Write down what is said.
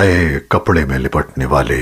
ए कपड़े में लिपटने वाले